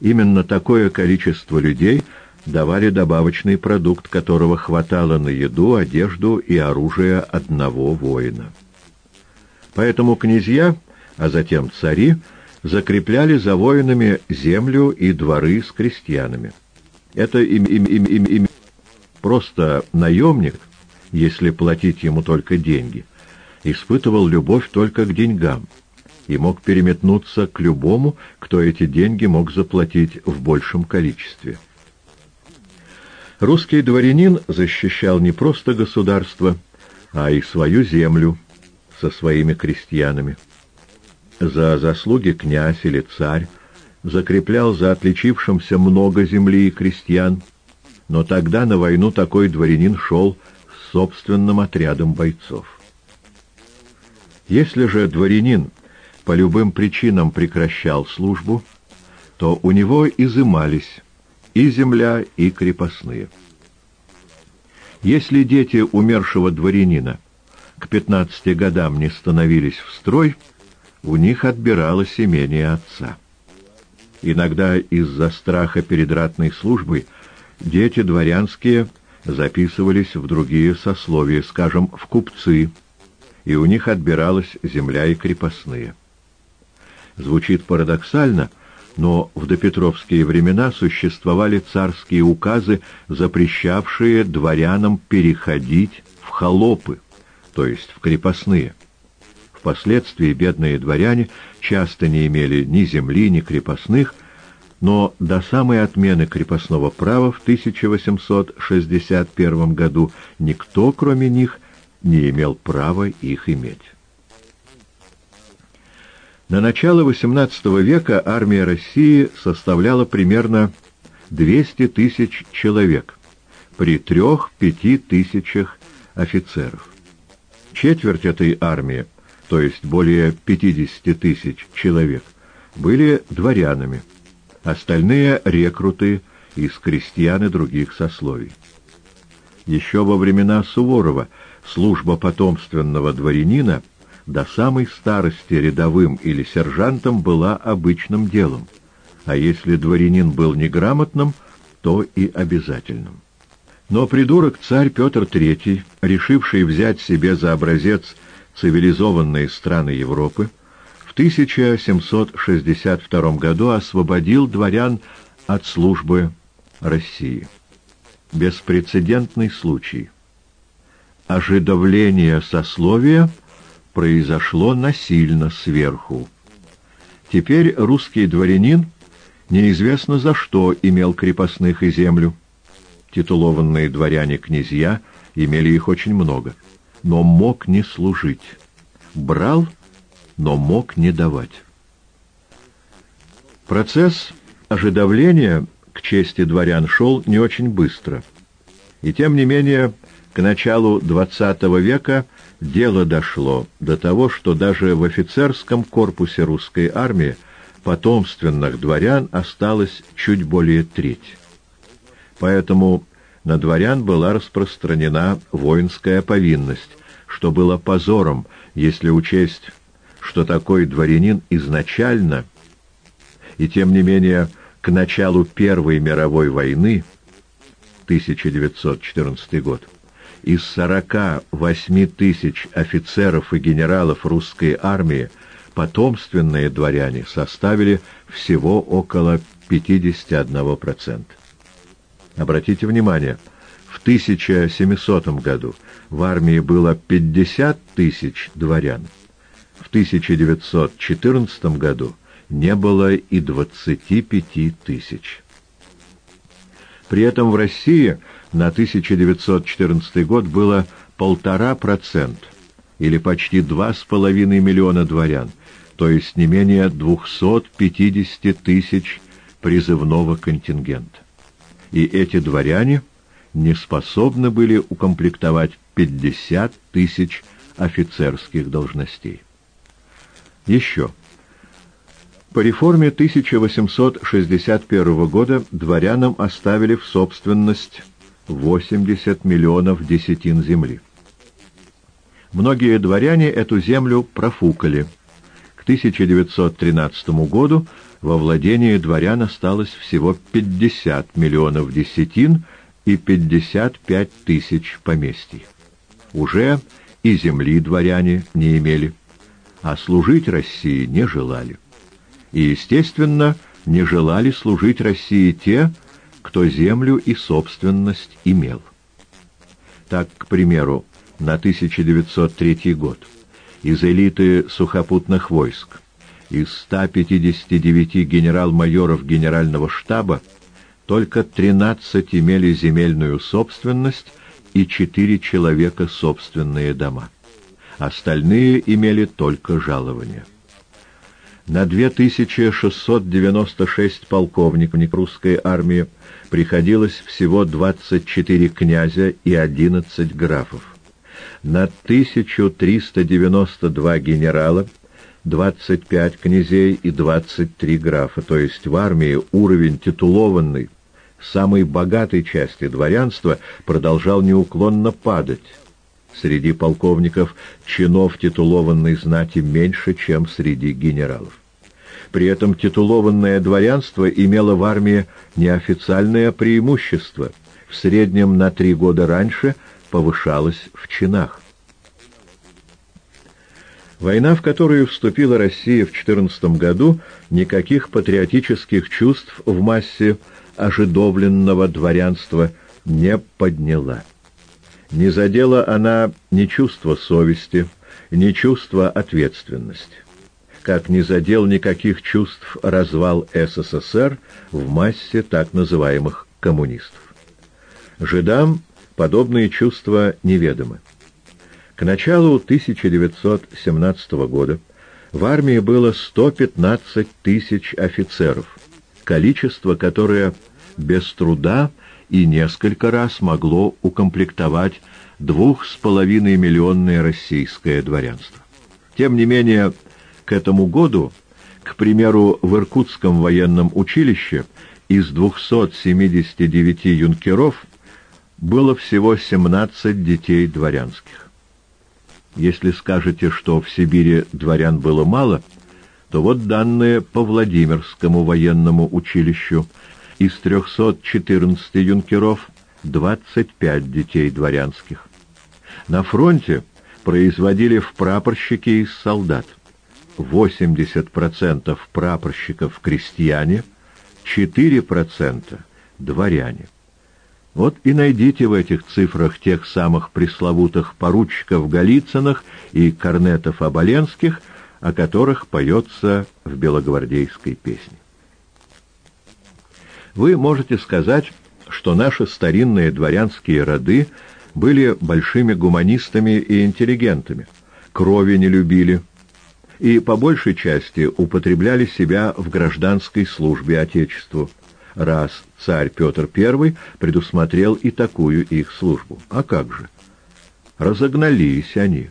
именно такое количество людей давали добавочный продукт, которого хватало на еду, одежду и оружие одного воина. Поэтому князья, а затем цари, закрепляли за воинами землю и дворы с крестьянами. Это им, им, им, им, им просто наемник, если платить ему только деньги, испытывал любовь только к деньгам и мог переметнуться к любому, кто эти деньги мог заплатить в большем количестве. Русский дворянин защищал не просто государство, а и свою землю, со своими крестьянами. За заслуги князь или царь закреплял за отличившимся много земли и крестьян, но тогда на войну такой дворянин шел с собственным отрядом бойцов. Если же дворянин по любым причинам прекращал службу, то у него изымались и земля, и крепостные. Если дети умершего дворянина к пятнадцати годам не становились в строй, у них отбиралось имение отца. Иногда из-за страха перед ратной службой дети дворянские записывались в другие сословия, скажем, в купцы, и у них отбиралась земля и крепостные. Звучит парадоксально, но в допетровские времена существовали царские указы, запрещавшие дворянам переходить в холопы то есть в крепостные. Впоследствии бедные дворяне часто не имели ни земли, ни крепостных, но до самой отмены крепостного права в 1861 году никто, кроме них, не имел права их иметь. На начало XVIII века армия России составляла примерно 200 тысяч человек при трех-пяти тысячах офицеров. Четверть этой армии, то есть более 50 тысяч человек, были дворянами, остальные — рекруты из крестьян и других сословий. Еще во времена Суворова служба потомственного дворянина до самой старости рядовым или сержантом была обычным делом, а если дворянин был неграмотным, то и обязательным. Но придурок-царь Петр III, решивший взять себе за образец цивилизованные страны Европы, в 1762 году освободил дворян от службы России. Беспрецедентный случай. ожидавление сословия произошло насильно сверху. Теперь русский дворянин неизвестно за что имел крепостных и землю. Титулованные дворяне-князья имели их очень много, но мог не служить. Брал, но мог не давать. Процесс ожидавления к чести дворян шел не очень быстро. И тем не менее, к началу XX века дело дошло до того, что даже в офицерском корпусе русской армии потомственных дворян осталось чуть более треть. Поэтому на дворян была распространена воинская повинность, что было позором, если учесть, что такой дворянин изначально, и тем не менее к началу Первой мировой войны, 1914 год, из 48 тысяч офицеров и генералов русской армии потомственные дворяне составили всего около 51%. Обратите внимание, в 1700 году в армии было 50 тысяч дворян, в 1914 году не было и 25 тысяч. При этом в России на 1914 год было полтора процента, или почти два с половиной миллиона дворян, то есть не менее 250 тысяч призывного контингента. И эти дворяне не способны были укомплектовать 50 тысяч офицерских должностей. Еще. По реформе 1861 года дворянам оставили в собственность 80 миллионов десятин земли. Многие дворяне эту землю профукали. К 1913 году во владении дворян осталось всего 50 миллионов десятин и 55 тысяч поместий. Уже и земли дворяне не имели, а служить России не желали. И, естественно, не желали служить России те, кто землю и собственность имел. Так, к примеру, на 1903 год из элиты сухопутных войск, из 159 генерал-майоров генерального штаба, только 13 имели земельную собственность и 4 человека собственные дома. Остальные имели только жалования на 2696 полковников русской армии приходилось всего 24 князя и 11 графов. На 1392 генерала 25 князей и 23 графа, то есть в армии уровень титулованный, самой богатой части дворянства продолжал неуклонно падать. Среди полковников чинов титулованной знати меньше, чем среди генералов. При этом титулованное дворянство имело в армии неофициальное преимущество, в среднем на три года раньше повышалось в чинах. Война, в которую вступила Россия в 14 году, никаких патриотических чувств в массе ожидовленного дворянства не подняла. Не задела она ни чувства совести, ни чувства ответственности. Как не задел никаких чувств развал СССР в массе так называемых коммунистов. Жидам подобные чувства неведомы. К началу 1917 года в армии было 115 тысяч офицеров, количество, которое без труда и несколько раз могло укомплектовать двух с половиной миллионное российское дворянство. Тем не менее, к этому году, к примеру, в Иркутском военном училище из 279 юнкеров было всего 17 детей дворянских. Если скажете, что в Сибири дворян было мало, то вот данные по Владимирскому военному училищу – из 314 юнкеров 25 детей дворянских. На фронте производили в прапорщики из солдат. 80% прапорщиков крестьяне, 4% дворяне. Вот и найдите в этих цифрах тех самых пресловутых поручиков Голицыных и корнетов Оболенских, о которых поется в белогвардейской песне. Вы можете сказать, что наши старинные дворянские роды были большими гуманистами и интеллигентами, крови не любили и по большей части употребляли себя в гражданской службе Отечеству, раз царь Петр I предусмотрел и такую их службу. А как же? Разогнались они.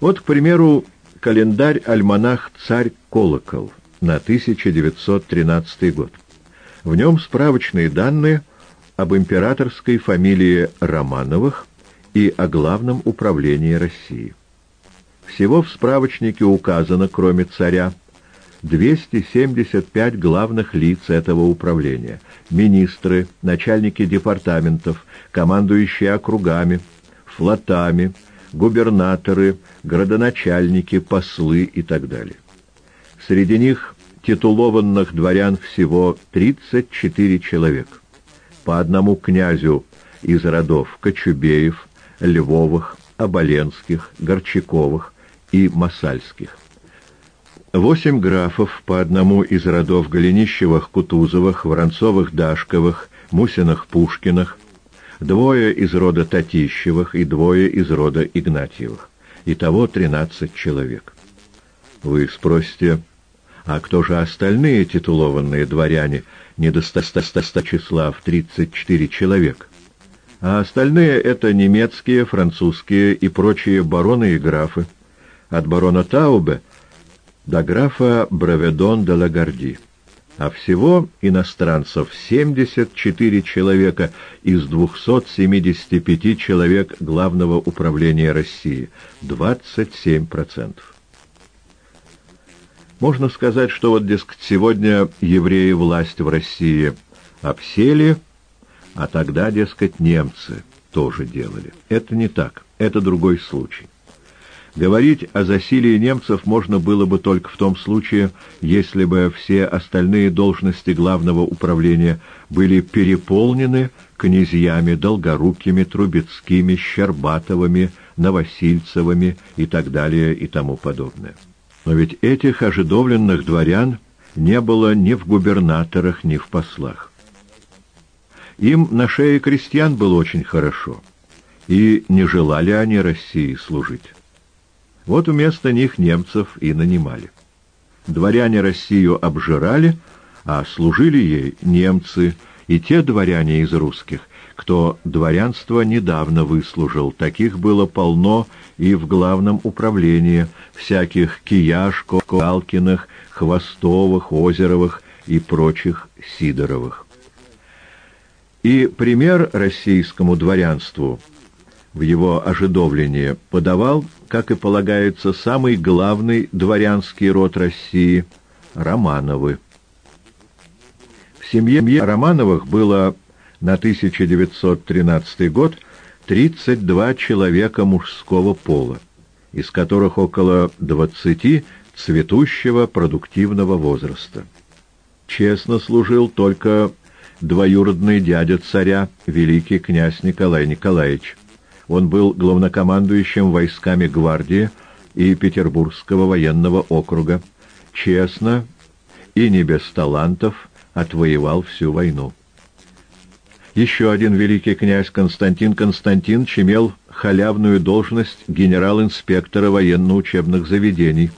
Вот, к примеру, календарь-альманах «Царь Колокол» на 1913 год. В нем справочные данные об императорской фамилии Романовых и о главном управлении России. Всего в справочнике указано, кроме царя, 275 главных лиц этого управления, министры, начальники департаментов, командующие округами, флотами, губернаторы, градоначальники, послы и так далее. Среди них титулованных дворян всего 34 человека. По одному князю из родов Кочубеев, Львовых, Оболенских, Горчаковых и Масальских. Восемь графов по одному из родов Голенищевых, Кутузовых, Воронцовых-Дашковых, Мусиных-Пушкиных, двое из рода Татищевых и двое из рода Игнатьевых. Итого тринадцать человек. Вы спросите, а кто же остальные титулованные дворяне, не до ста числа в тридцать четыре человека? А остальные — это немецкие, французские и прочие бароны и графы. От барона Таубе — до графа Браведон де Лагарди. А всего иностранцев 74 человека из 275 человек Главного управления России, 27%. Можно сказать, что вот, дескать, сегодня евреи власть в России обсели, а тогда, дескать, немцы тоже делали. Это не так, это другой случай. Говорить о засилии немцев можно было бы только в том случае, если бы все остальные должности главного управления были переполнены князьями Долгорукими, Трубецкими, Щербатовыми, Новосильцевыми и так далее и тому подобное. Но ведь этих ожидовленных дворян не было ни в губернаторах, ни в послах. Им на шее крестьян было очень хорошо, и не желали они России служить. Вот вместо них немцев и нанимали. Дворяне Россию обжирали, а служили ей немцы и те дворяне из русских, кто дворянство недавно выслужил. Таких было полно и в главном управлении, всяких Кияшко, Калкиных, Хвостовых, Озеровых и прочих Сидоровых. И пример российскому дворянству в его ожидовлении подавал как и полагается, самый главный дворянский род России — Романовы. В семье Романовых было на 1913 год 32 человека мужского пола, из которых около 20 цветущего продуктивного возраста. Честно служил только двоюродный дядя царя, великий князь Николай Николаевич. Он был главнокомандующим войсками гвардии и Петербургского военного округа. Честно и не без талантов отвоевал всю войну. Еще один великий князь Константин Константинович имел халявную должность генерал-инспектора военно-учебных заведений,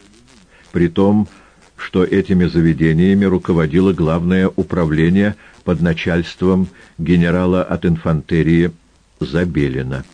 при том, что этими заведениями руководило главное управление под начальством генерала от инфантерии Забелина.